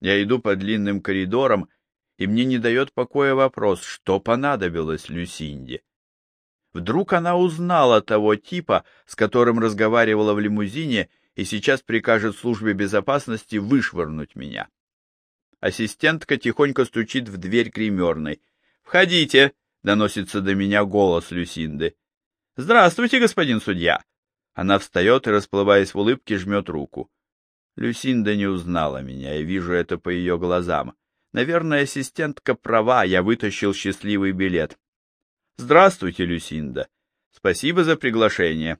Я иду по длинным коридорам, и мне не дает покоя вопрос, что понадобилось Люсинде. Вдруг она узнала того типа, с которым разговаривала в лимузине, и сейчас прикажет службе безопасности вышвырнуть меня. Ассистентка тихонько стучит в дверь гримерной. «Входите!» — доносится до меня голос Люсинды. «Здравствуйте, господин судья!» Она встает и, расплываясь в улыбке, жмет руку. Люсинда не узнала меня, я вижу это по ее глазам. Наверное, ассистентка права, я вытащил счастливый билет. «Здравствуйте, Люсинда. Спасибо за приглашение».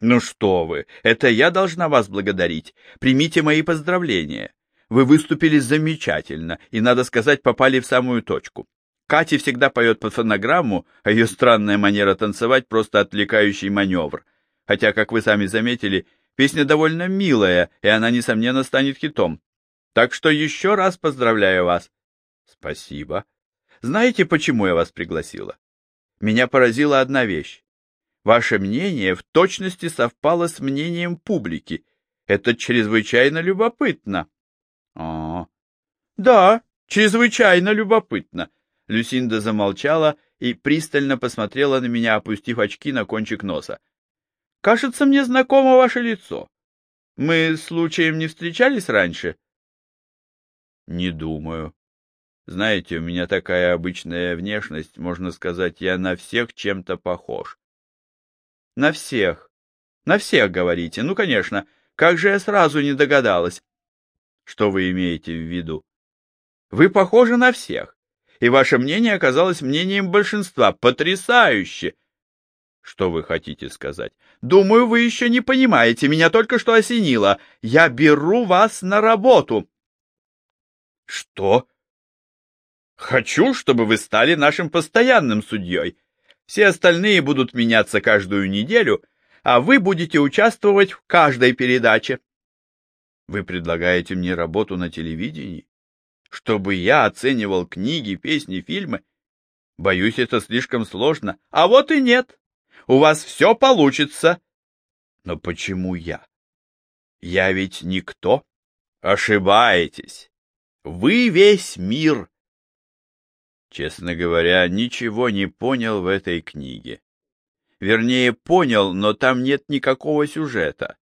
«Ну что вы, это я должна вас благодарить. Примите мои поздравления. Вы выступили замечательно, и, надо сказать, попали в самую точку. Катя всегда поет под фонограмму, а ее странная манера танцевать просто отвлекающий маневр. Хотя, как вы сами заметили, песня довольно милая, и она, несомненно, станет хитом. Так что еще раз поздравляю вас. Спасибо. Знаете, почему я вас пригласила? Меня поразила одна вещь. Ваше мнение в точности совпало с мнением публики. Это чрезвычайно любопытно. А, да, чрезвычайно любопытно. Люсинда замолчала и пристально посмотрела на меня, опустив очки на кончик носа. Кажется, мне знакомо ваше лицо. Мы случаем не встречались раньше? Не думаю. Знаете, у меня такая обычная внешность, можно сказать, я на всех чем-то похож. На всех. На всех, говорите. Ну, конечно. Как же я сразу не догадалась. Что вы имеете в виду? Вы похожи на всех, и ваше мнение оказалось мнением большинства. Потрясающе! Что вы хотите сказать? Думаю, вы еще не понимаете, меня только что осенило. Я беру вас на работу. Что? Хочу, чтобы вы стали нашим постоянным судьей. Все остальные будут меняться каждую неделю, а вы будете участвовать в каждой передаче. Вы предлагаете мне работу на телевидении? Чтобы я оценивал книги, песни, фильмы? Боюсь, это слишком сложно. А вот и нет. У вас все получится. Но почему я? Я ведь никто. Ошибаетесь. Вы весь мир. Честно говоря, ничего не понял в этой книге. Вернее, понял, но там нет никакого сюжета.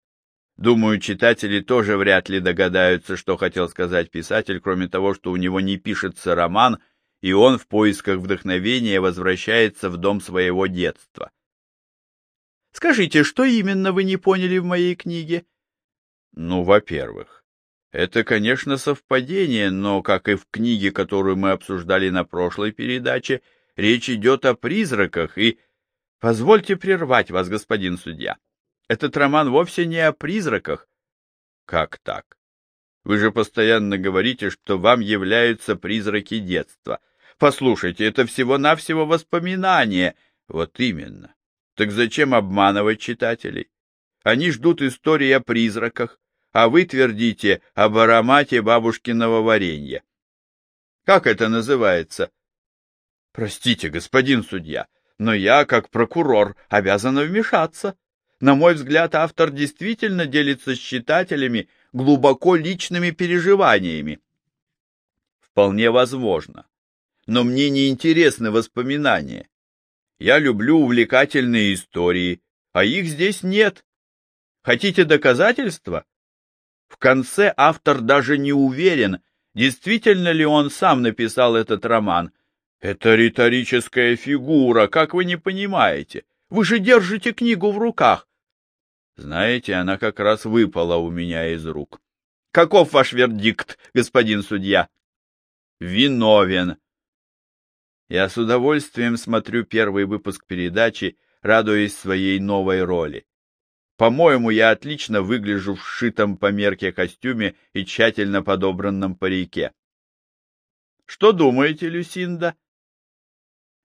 Думаю, читатели тоже вряд ли догадаются, что хотел сказать писатель, кроме того, что у него не пишется роман, и он в поисках вдохновения возвращается в дом своего детства. Скажите, что именно вы не поняли в моей книге? Ну, во-первых, это, конечно, совпадение, но, как и в книге, которую мы обсуждали на прошлой передаче, речь идет о призраках, и... Позвольте прервать вас, господин судья. Этот роман вовсе не о призраках. Как так? Вы же постоянно говорите, что вам являются призраки детства. Послушайте, это всего-навсего воспоминания. Вот именно. Так зачем обманывать читателей? Они ждут истории о призраках, а вы твердите об аромате бабушкиного варенья. Как это называется? Простите, господин судья, но я, как прокурор, обязана вмешаться. На мой взгляд, автор действительно делится с читателями глубоко личными переживаниями. Вполне возможно. Но мне не интересны воспоминания. Я люблю увлекательные истории, а их здесь нет. Хотите доказательства? В конце автор даже не уверен, действительно ли он сам написал этот роман. Это риторическая фигура, как вы не понимаете? Вы же держите книгу в руках. Знаете, она как раз выпала у меня из рук. Каков ваш вердикт, господин судья? Виновен. Я с удовольствием смотрю первый выпуск передачи, радуясь своей новой роли. По-моему, я отлично выгляжу в шитом по мерке костюме и тщательно подобранном парике. Что думаете, Люсинда?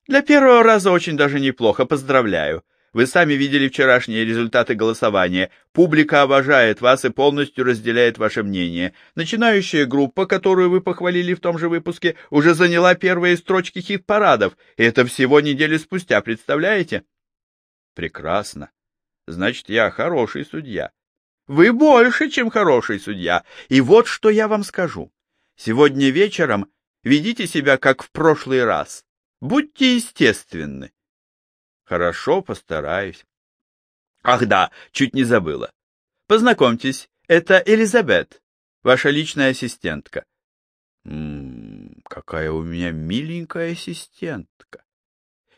Для первого раза очень даже неплохо, поздравляю. Вы сами видели вчерашние результаты голосования. Публика обожает вас и полностью разделяет ваше мнение. Начинающая группа, которую вы похвалили в том же выпуске, уже заняла первые строчки хит-парадов, и это всего недели спустя, представляете? Прекрасно. Значит, я хороший судья. Вы больше, чем хороший судья. И вот что я вам скажу. Сегодня вечером ведите себя, как в прошлый раз. Будьте естественны. Хорошо, постараюсь. Ах да, чуть не забыла. Познакомьтесь, это Элизабет, ваша личная ассистентка. Ммм, какая у меня миленькая ассистентка.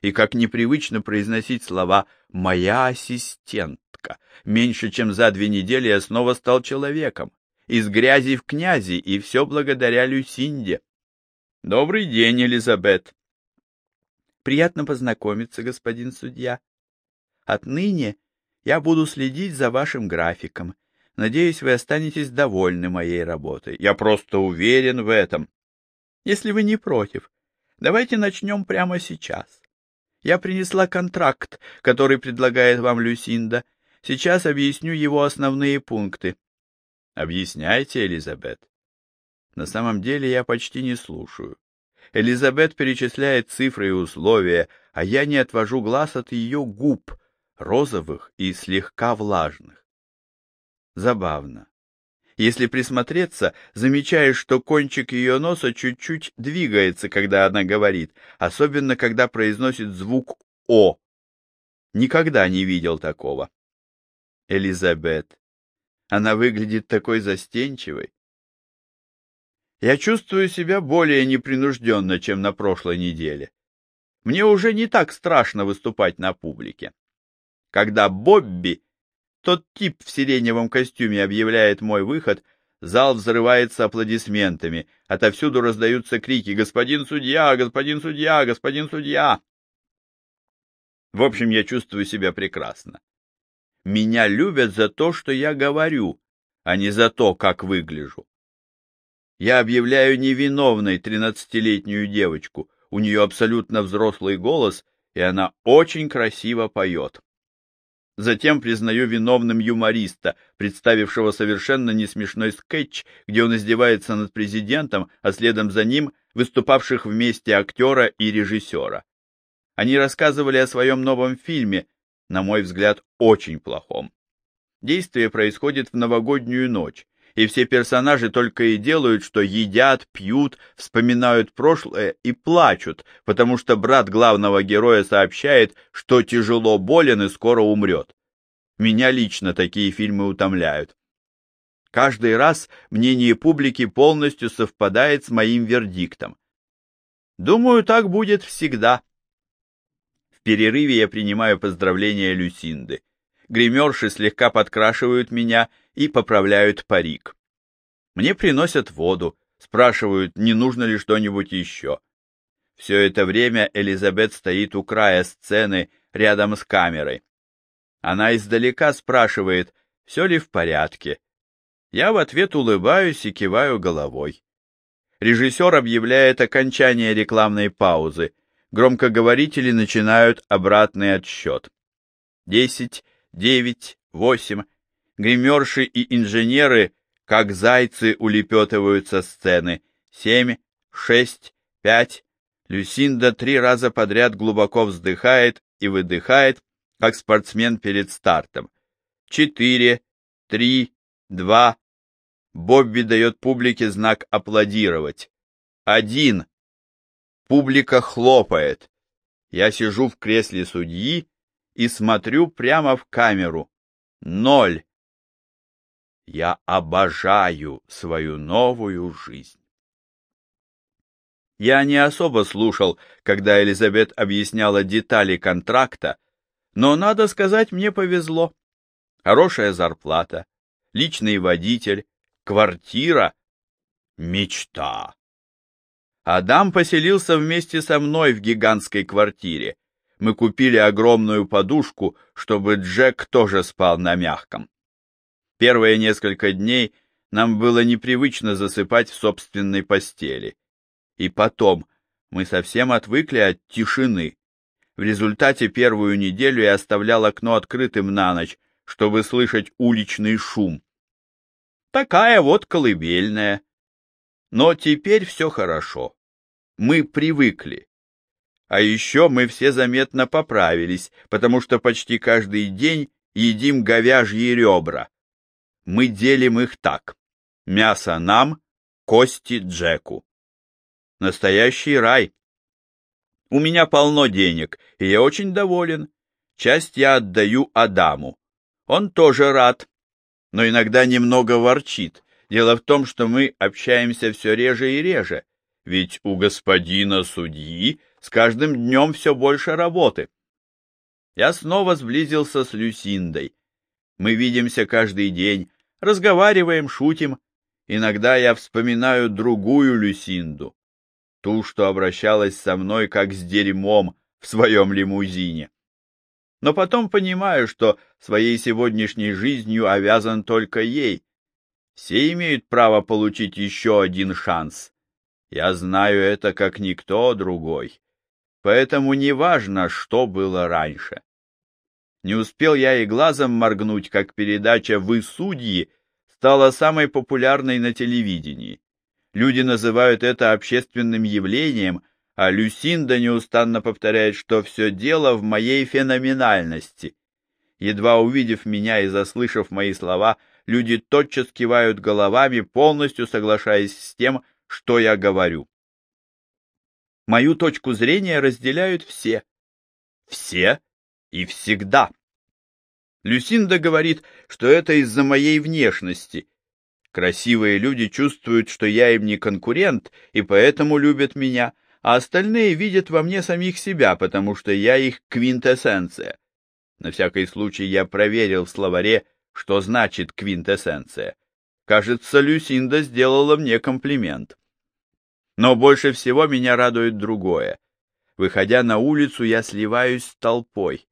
И как непривычно произносить слова «моя ассистентка». Меньше чем за две недели я снова стал человеком. Из грязи в князи, и все благодаря Люсинде. Добрый день, Элизабет. Приятно познакомиться, господин судья. Отныне я буду следить за вашим графиком. Надеюсь, вы останетесь довольны моей работой. Я просто уверен в этом. Если вы не против, давайте начнем прямо сейчас. Я принесла контракт, который предлагает вам Люсинда. Сейчас объясню его основные пункты. Объясняйте, Элизабет. На самом деле я почти не слушаю. Элизабет перечисляет цифры и условия, а я не отвожу глаз от ее губ, розовых и слегка влажных. Забавно. Если присмотреться, замечаешь, что кончик ее носа чуть-чуть двигается, когда она говорит, особенно когда произносит звук «о». Никогда не видел такого. Элизабет. Она выглядит такой застенчивой. Я чувствую себя более непринужденно, чем на прошлой неделе. Мне уже не так страшно выступать на публике. Когда Бобби тот тип в сиреневом костюме объявляет мой выход, зал взрывается аплодисментами, отовсюду раздаются крики «Господин судья! Господин судья! Господин судья!» В общем, я чувствую себя прекрасно. Меня любят за то, что я говорю, а не за то, как выгляжу. Я объявляю невиновной тринадцатилетнюю девочку, у нее абсолютно взрослый голос, и она очень красиво поет. Затем признаю виновным юмориста, представившего совершенно несмешной скетч, где он издевается над президентом, а следом за ним выступавших вместе актера и режиссера. Они рассказывали о своем новом фильме, на мой взгляд, очень плохом. Действие происходит в новогоднюю ночь, и все персонажи только и делают, что едят, пьют, вспоминают прошлое и плачут, потому что брат главного героя сообщает, что тяжело болен и скоро умрет. Меня лично такие фильмы утомляют. Каждый раз мнение публики полностью совпадает с моим вердиктом. Думаю, так будет всегда. В перерыве я принимаю поздравления Люсинды. Гримерши слегка подкрашивают меня и поправляют парик. Мне приносят воду, спрашивают, не нужно ли что-нибудь еще. Все это время Элизабет стоит у края сцены рядом с камерой. Она издалека спрашивает, все ли в порядке. Я в ответ улыбаюсь и киваю головой. Режиссер объявляет окончание рекламной паузы. Громкоговорители начинают обратный отсчет. Десять, девять, восемь. Гримерши и инженеры, как зайцы, улепетывают со сцены. Семь, шесть, пять. Люсинда три раза подряд глубоко вздыхает и выдыхает, как спортсмен перед стартом. Четыре, три, два. Бобби дает публике знак аплодировать. Один. Публика хлопает. Я сижу в кресле судьи и смотрю прямо в камеру. Ноль. Я обожаю свою новую жизнь. Я не особо слушал, когда Элизабет объясняла детали контракта, но, надо сказать, мне повезло. Хорошая зарплата, личный водитель, квартира — мечта. Адам поселился вместе со мной в гигантской квартире. Мы купили огромную подушку, чтобы Джек тоже спал на мягком. Первые несколько дней нам было непривычно засыпать в собственной постели. И потом мы совсем отвыкли от тишины. В результате первую неделю я оставлял окно открытым на ночь, чтобы слышать уличный шум. Такая вот колыбельная. Но теперь все хорошо. Мы привыкли. А еще мы все заметно поправились, потому что почти каждый день едим говяжьи ребра. Мы делим их так. Мясо нам, кости Джеку. Настоящий рай. У меня полно денег, и я очень доволен. Часть я отдаю Адаму. Он тоже рад, но иногда немного ворчит. Дело в том, что мы общаемся все реже и реже, ведь у господина судьи с каждым днем все больше работы. Я снова сблизился с Люсиндой. Мы видимся каждый день, разговариваем, шутим. Иногда я вспоминаю другую Люсинду, ту, что обращалась со мной как с дерьмом в своем лимузине но потом понимаю, что своей сегодняшней жизнью обязан только ей. Все имеют право получить еще один шанс. Я знаю это как никто другой. Поэтому не важно, что было раньше. Не успел я и глазом моргнуть, как передача «Вы судьи» стала самой популярной на телевидении. Люди называют это общественным явлением – а Люсинда неустанно повторяет, что все дело в моей феноменальности. Едва увидев меня и заслышав мои слова, люди тотчас кивают головами, полностью соглашаясь с тем, что я говорю. Мою точку зрения разделяют все. Все и всегда. Люсинда говорит, что это из-за моей внешности. Красивые люди чувствуют, что я им не конкурент, и поэтому любят меня, а остальные видят во мне самих себя, потому что я их квинтэссенция. На всякий случай я проверил в словаре, что значит квинтэссенция. Кажется, Люсинда сделала мне комплимент. Но больше всего меня радует другое. Выходя на улицу, я сливаюсь с толпой.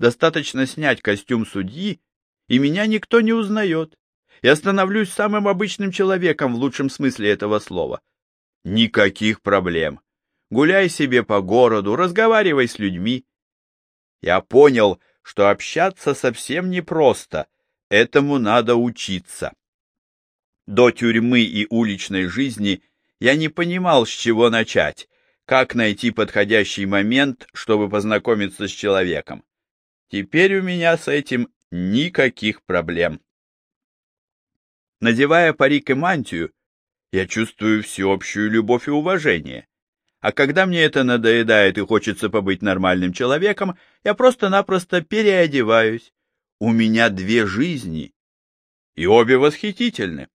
Достаточно снять костюм судьи, и меня никто не узнает. Я становлюсь самым обычным человеком в лучшем смысле этого слова. Никаких проблем гуляй себе по городу, разговаривай с людьми. Я понял, что общаться совсем непросто, этому надо учиться. До тюрьмы и уличной жизни я не понимал, с чего начать, как найти подходящий момент, чтобы познакомиться с человеком. Теперь у меня с этим никаких проблем. Надевая парик и мантию, я чувствую всеобщую любовь и уважение. А когда мне это надоедает и хочется побыть нормальным человеком, я просто-напросто переодеваюсь. У меня две жизни, и обе восхитительны.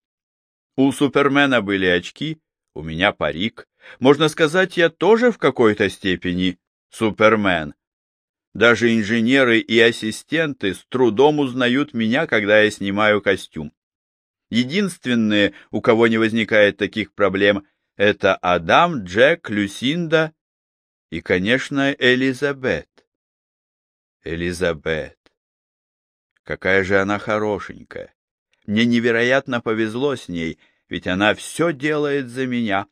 У Супермена были очки, у меня парик. Можно сказать, я тоже в какой-то степени Супермен. Даже инженеры и ассистенты с трудом узнают меня, когда я снимаю костюм. Единственные, у кого не возникает таких проблем, это Адам, Джек, Люсинда и, конечно, Элизабет. Элизабет. Какая же она хорошенькая. Мне невероятно повезло с ней, ведь она все делает за меня.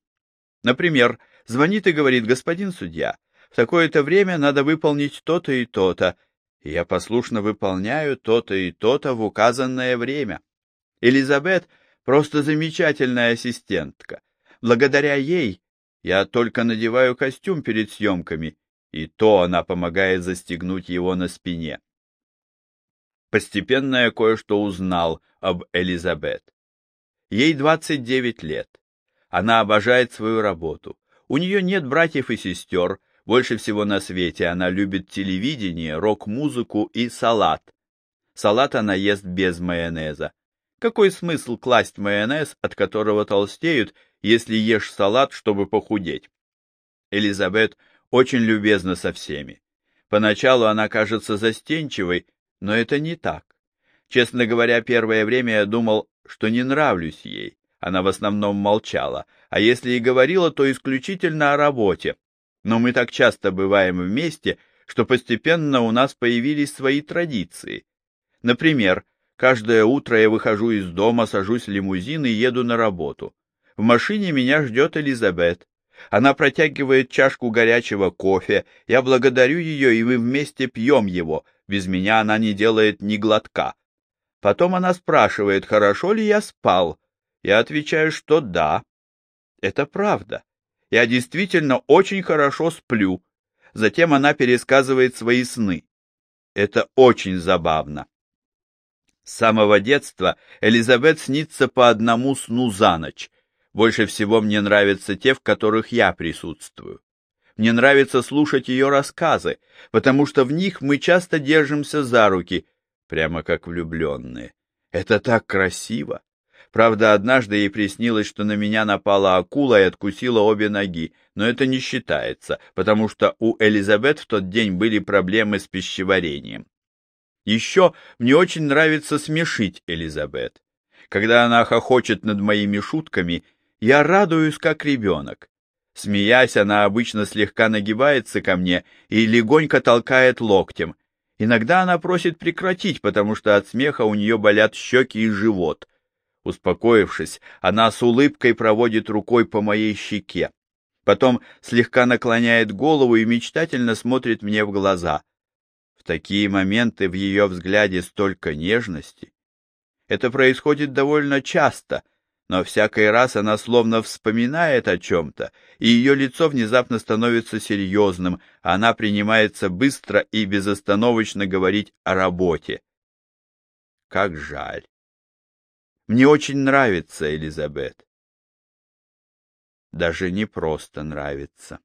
Например, звонит и говорит, господин судья, в такое-то время надо выполнить то-то и то-то, и я послушно выполняю то-то и то-то в указанное время. Элизабет просто замечательная ассистентка. Благодаря ей я только надеваю костюм перед съемками, и то она помогает застегнуть его на спине. Постепенно я кое-что узнал об Элизабет. Ей 29 лет. Она обожает свою работу. У нее нет братьев и сестер. Больше всего на свете она любит телевидение, рок-музыку и салат. Салат она ест без майонеза. Какой смысл класть майонез, от которого толстеют, если ешь салат, чтобы похудеть. Элизабет очень любезна со всеми. Поначалу она кажется застенчивой, но это не так. Честно говоря, первое время я думал, что не нравлюсь ей. Она в основном молчала, а если и говорила, то исключительно о работе. Но мы так часто бываем вместе, что постепенно у нас появились свои традиции. Например, каждое утро я выхожу из дома, сажусь в лимузин и еду на работу. В машине меня ждет Элизабет. Она протягивает чашку горячего кофе, я благодарю ее, и мы вместе пьем его. Без меня она не делает ни глотка. Потом она спрашивает, хорошо ли я спал. Я отвечаю, что да. Это правда. Я действительно очень хорошо сплю. Затем она пересказывает свои сны. Это очень забавно. С самого детства Элизабет снится по одному сну за ночь. Больше всего мне нравятся те, в которых я присутствую. Мне нравится слушать ее рассказы, потому что в них мы часто держимся за руки, прямо как влюбленные. Это так красиво. Правда, однажды ей приснилось, что на меня напала акула и откусила обе ноги, но это не считается, потому что у Элизабет в тот день были проблемы с пищеварением. Еще мне очень нравится смешить Элизабет. Когда она хохочет над моими шутками, я радуюсь, как ребенок. Смеясь, она обычно слегка нагибается ко мне и легонько толкает локтем. Иногда она просит прекратить, потому что от смеха у нее болят щеки и живот. Успокоившись, она с улыбкой проводит рукой по моей щеке. Потом слегка наклоняет голову и мечтательно смотрит мне в глаза. В такие моменты в ее взгляде столько нежности. Это происходит довольно часто, но всякий раз она словно вспоминает о чем-то, и ее лицо внезапно становится серьезным, а она принимается быстро и безостановочно говорить о работе. Как жаль. Мне очень нравится Элизабет. Даже не просто нравится.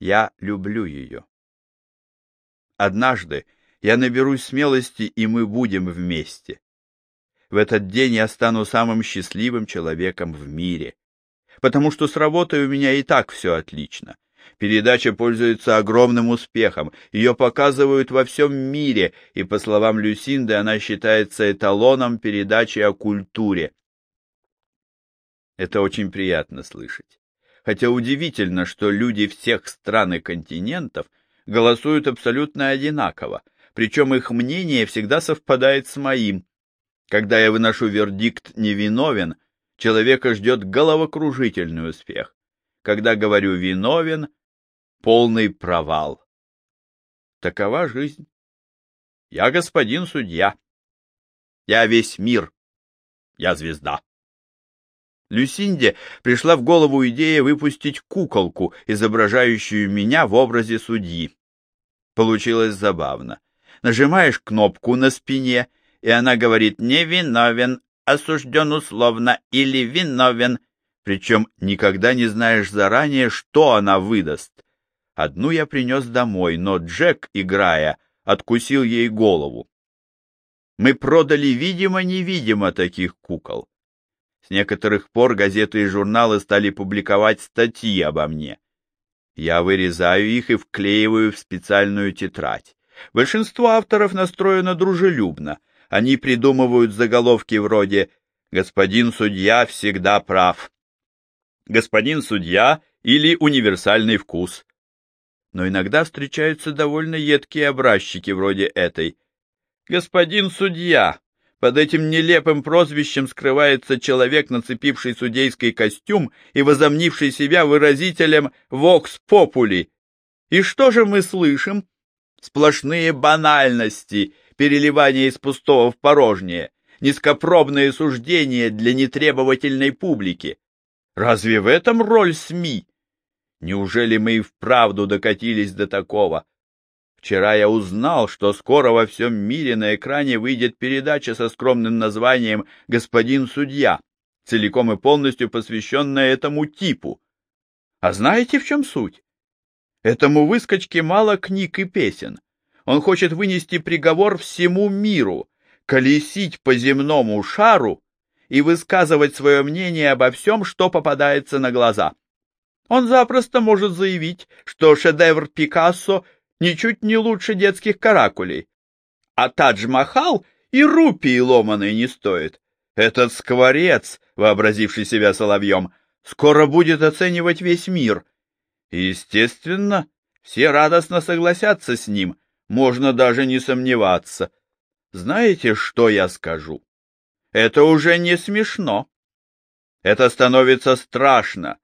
Я люблю ее. Однажды я наберусь смелости, и мы будем вместе. В этот день я стану самым счастливым человеком в мире, потому что с работой у меня и так все отлично. Передача пользуется огромным успехом, ее показывают во всем мире, и, по словам Люсинды, она считается эталоном передачи о культуре. Это очень приятно слышать. Хотя удивительно, что люди всех стран и континентов голосуют абсолютно одинаково, причем их мнение всегда совпадает с моим, когда я выношу вердикт «невиновен», человека ждет головокружительный успех. Когда говорю «виновен», полный провал. Такова жизнь. Я господин судья. Я весь мир. Я звезда. Люсинде пришла в голову идея выпустить куколку, изображающую меня в образе судьи. Получилось забавно. Нажимаешь кнопку на спине — и она говорит «не виновен», «осужден условно» или «виновен», причем никогда не знаешь заранее, что она выдаст. Одну я принес домой, но Джек, играя, откусил ей голову. Мы продали видимо-невидимо таких кукол. С некоторых пор газеты и журналы стали публиковать статьи обо мне. Я вырезаю их и вклеиваю в специальную тетрадь. Большинство авторов настроено дружелюбно — они придумывают заголовки вроде «Господин судья всегда прав», «Господин судья» или «Универсальный вкус». Но иногда встречаются довольно едкие образчики вроде этой. «Господин судья», под этим нелепым прозвищем скрывается человек, нацепивший судейский костюм и возомнивший себя выразителем «вокс попули». И что же мы слышим? Сплошные банальности переливание из пустого в порожнее, низкопробные суждения для нетребовательной публики. Разве в этом роль СМИ? Неужели мы и вправду докатились до такого? Вчера я узнал, что скоро во всем мире на экране выйдет передача со скромным названием «Господин судья», целиком и полностью посвященная этому типу. А знаете, в чем суть? Этому выскочке мало книг и песен. Он хочет вынести приговор всему миру, колесить по земному шару и высказывать свое мнение обо всем, что попадается на глаза. Он запросто может заявить, что шедевр Пикассо ничуть не лучше детских каракулей, а Тадж-Махал и рупии ломаной не стоит. Этот скворец, вообразивший себя соловьем, скоро будет оценивать весь мир. Естественно, все радостно согласятся с ним, можно даже не сомневаться. Знаете, что я скажу? Это уже не смешно. Это становится страшно.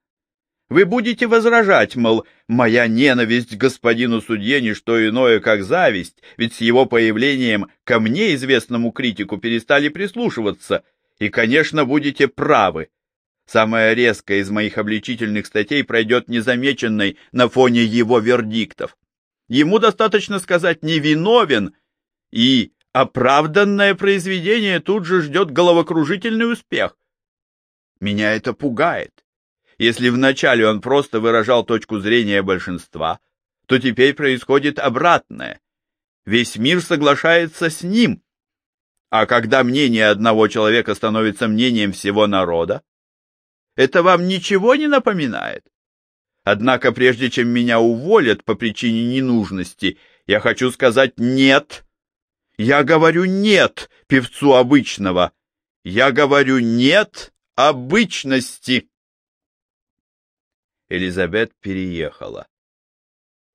Вы будете возражать, мол, моя ненависть к господину судье не что иное, как зависть, ведь с его появлением ко мне, известному критику, перестали прислушиваться, и, конечно, будете правы. Самая резкая из моих обличительных статей пройдет незамеченной на фоне его вердиктов. Ему достаточно сказать «невиновен», и оправданное произведение тут же ждет головокружительный успех. Меня это пугает. Если вначале он просто выражал точку зрения большинства, то теперь происходит обратное. Весь мир соглашается с ним. А когда мнение одного человека становится мнением всего народа, это вам ничего не напоминает? Однако прежде чем меня уволят по причине ненужности, я хочу сказать «нет». Я говорю «нет» певцу обычного. Я говорю «нет» обычности. Элизабет переехала.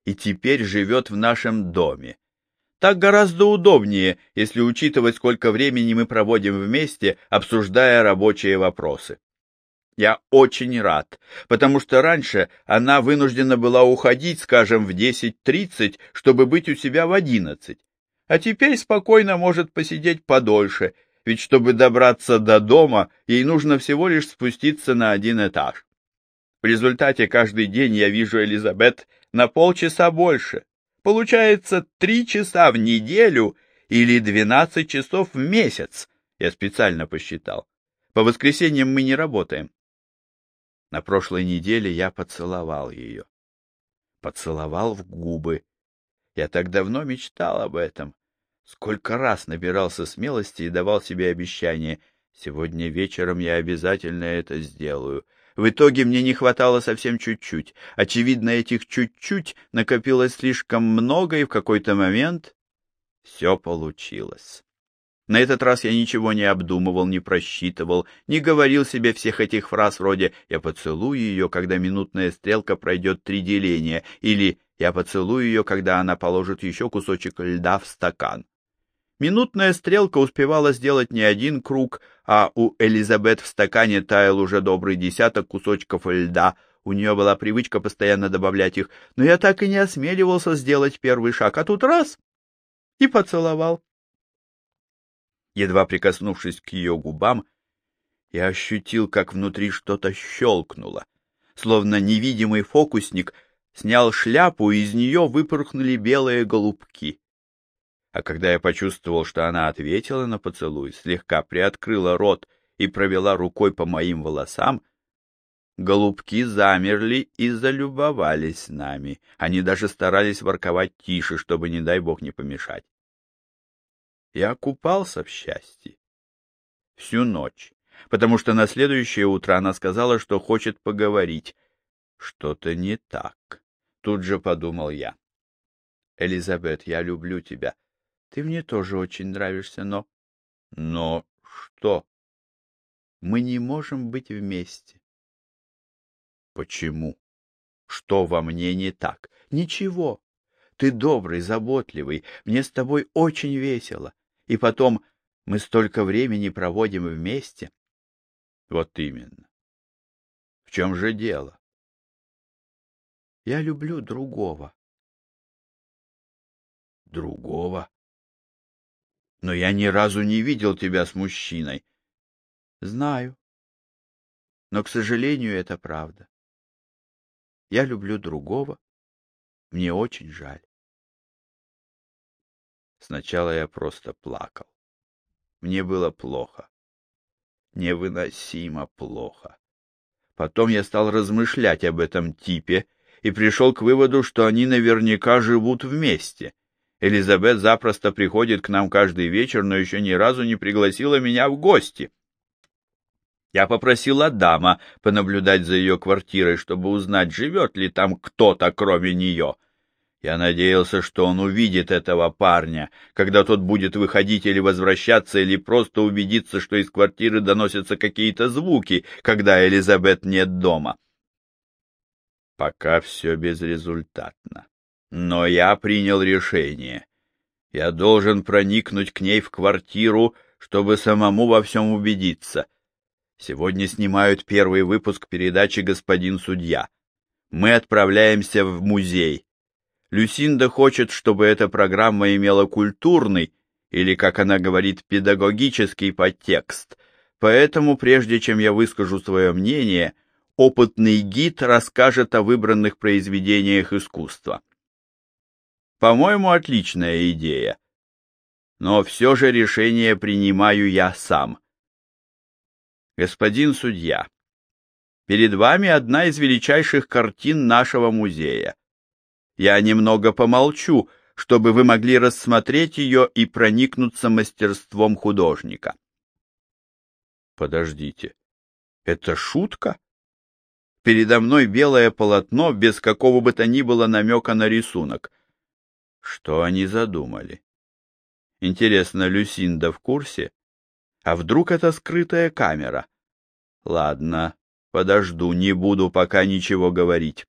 И теперь живет в нашем доме. Так гораздо удобнее, если учитывать, сколько времени мы проводим вместе, обсуждая рабочие вопросы. Я очень рад, потому что раньше она вынуждена была уходить, скажем, в 10.30, чтобы быть у себя в 11, а теперь спокойно может посидеть подольше, ведь чтобы добраться до дома, ей нужно всего лишь спуститься на один этаж. В результате каждый день я вижу Элизабет на полчаса больше. Получается три часа в неделю или двенадцать часов в месяц, я специально посчитал. По воскресеньям мы не работаем. На прошлой неделе я поцеловал ее. Поцеловал в губы. Я так давно мечтал об этом. Сколько раз набирался смелости и давал себе обещание. Сегодня вечером я обязательно это сделаю. В итоге мне не хватало совсем чуть-чуть. Очевидно, этих чуть-чуть накопилось слишком много, и в какой-то момент все получилось. На этот раз я ничего не обдумывал, не просчитывал, не говорил себе всех этих фраз вроде «я поцелую ее, когда минутная стрелка пройдет три деления» или «я поцелую ее, когда она положит еще кусочек льда в стакан». Минутная стрелка успевала сделать не один круг, а у Элизабет в стакане таял уже добрый десяток кусочков льда. У нее была привычка постоянно добавлять их, но я так и не осмеливался сделать первый шаг, а тут раз — и поцеловал. Едва прикоснувшись к ее губам, я ощутил, как внутри что-то щелкнуло. Словно невидимый фокусник снял шляпу, и из нее выпорхнули белые голубки. А когда я почувствовал, что она ответила на поцелуй, слегка приоткрыла рот и провела рукой по моим волосам, голубки замерли и залюбовались нами. Они даже старались ворковать тише, чтобы, не дай бог, не помешать. Я купался в счастье. Всю ночь, потому что на следующее утро она сказала, что хочет поговорить. Что-то не так, тут же подумал я. Элизабет, я люблю тебя. Ты мне тоже очень нравишься, но... Но что? Мы не можем быть вместе. Почему? Что во мне не так? Ничего. Ты добрый, заботливый, мне с тобой очень весело. И потом, мы столько времени проводим вместе. Вот именно. В чем же дело? Я люблю другого. Другого? Но я ни разу не видел тебя с мужчиной. Знаю. Но, к сожалению, это правда. Я люблю другого. Мне очень жаль. Сначала я просто плакал. Мне было плохо. Невыносимо плохо. Потом я стал размышлять об этом типе и пришел к выводу, что они наверняка живут вместе. Элизабет запросто приходит к нам каждый вечер, но еще ни разу не пригласила меня в гости. Я попросил Адама понаблюдать за ее квартирой, чтобы узнать, живет ли там кто-то, кроме нее. Я надеялся, что он увидит этого парня, когда тот будет выходить или возвращаться, или просто убедиться, что из квартиры доносятся какие-то звуки, когда Элизабет нет дома. Пока все безрезультатно. Но я принял решение. Я должен проникнуть к ней в квартиру, чтобы самому во всем убедиться. Сегодня снимают первый выпуск передачи «Господин судья». Мы отправляемся в музей. Люсинда хочет, чтобы эта программа имела культурный, или, как она говорит, педагогический подтекст. Поэтому, прежде чем я выскажу свое мнение, опытный гид расскажет о выбранных произведениях искусства. По-моему, отличная идея. Но все же решение принимаю я сам. Господин судья, перед вами одна из величайших картин нашего музея. Я немного помолчу, чтобы вы могли рассмотреть ее и проникнуться мастерством художника. Подождите, это шутка? Передо мной белое полотно без какого бы то ни было намека на рисунок. Что они задумали? Интересно, Люсинда в курсе? А вдруг это скрытая камера? Ладно, подожду, не буду пока ничего говорить.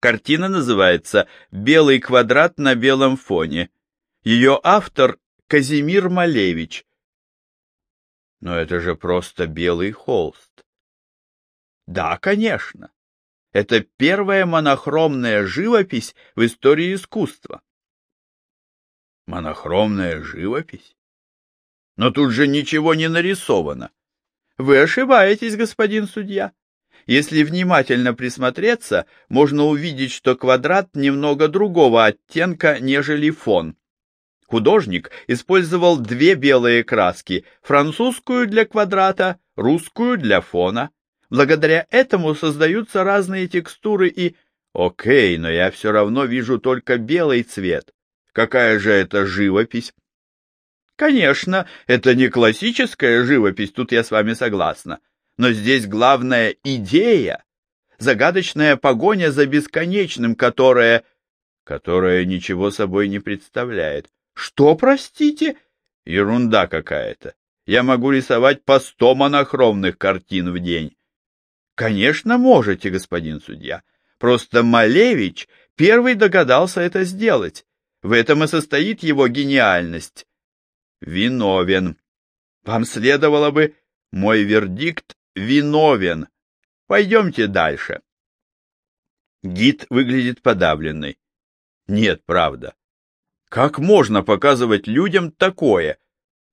Картина называется «Белый квадрат на белом фоне». Ее автор Казимир Малевич. Но это же просто белый холст. Да, конечно. Это первая монохромная живопись в истории искусства. Монохромная живопись? Но тут же ничего не нарисовано. Вы ошибаетесь, господин судья. Если внимательно присмотреться, можно увидеть, что квадрат немного другого оттенка, нежели фон. Художник использовал две белые краски, французскую для квадрата, русскую для фона. Благодаря этому создаются разные текстуры и... Окей, но я все равно вижу только белый цвет. Какая же это живопись? Конечно, это не классическая живопись, тут я с вами согласна но здесь главная идея, загадочная погоня за бесконечным, которая... которая ничего собой не представляет. Что, простите? Ерунда какая-то. Я могу рисовать по сто монохромных картин в день. Конечно, можете, господин судья. Просто Малевич первый догадался это сделать. В этом и состоит его гениальность. Виновен. Вам следовало бы... Мой вердикт виновен. Пойдемте дальше. Гид выглядит подавленный. Нет, правда. Как можно показывать людям такое?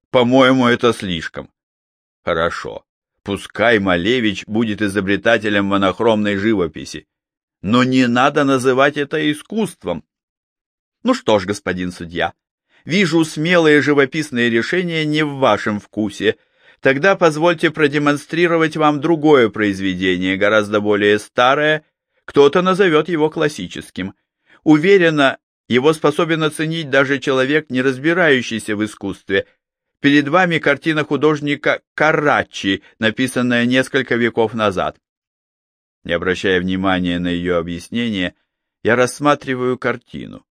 По-моему, это слишком. Хорошо. Пускай Малевич будет изобретателем монохромной живописи. Но не надо называть это искусством. Ну что ж, господин судья, вижу смелые живописные решения не в вашем вкусе, Тогда позвольте продемонстрировать вам другое произведение, гораздо более старое, кто-то назовет его классическим. Уверенно, его способен оценить даже человек, не разбирающийся в искусстве. Перед вами картина художника Карачи, написанная несколько веков назад. Не обращая внимания на ее объяснение, я рассматриваю картину.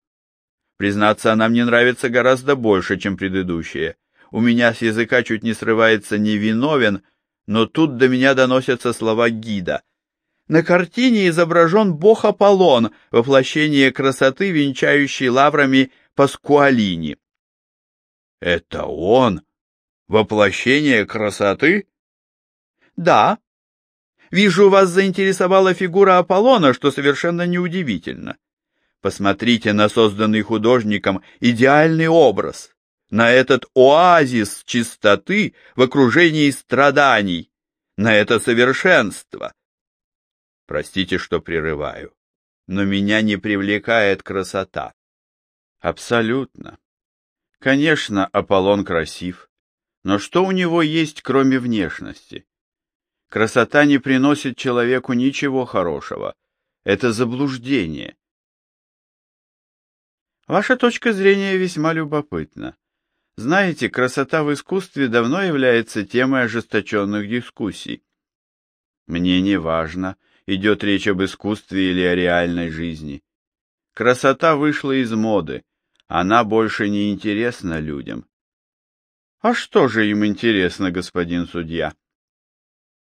Признаться, она мне нравится гораздо больше, чем предыдущая. У меня с языка чуть не срывается невиновен, но тут до меня доносятся слова гида. На картине изображен бог Аполлон, воплощение красоты, венчающей лаврами Паскуалини. Это он? Воплощение красоты? Да. Вижу, вас заинтересовала фигура Аполлона, что совершенно неудивительно. Посмотрите на созданный художником идеальный образ на этот оазис чистоты в окружении страданий, на это совершенство. Простите, что прерываю, но меня не привлекает красота. Абсолютно. Конечно, Аполлон красив, но что у него есть, кроме внешности? Красота не приносит человеку ничего хорошего. Это заблуждение. Ваша точка зрения весьма любопытна. Знаете, красота в искусстве давно является темой ожесточенных дискуссий. Мне не важно, идет речь об искусстве или о реальной жизни. Красота вышла из моды, она больше не интересна людям. А что же им интересно, господин судья?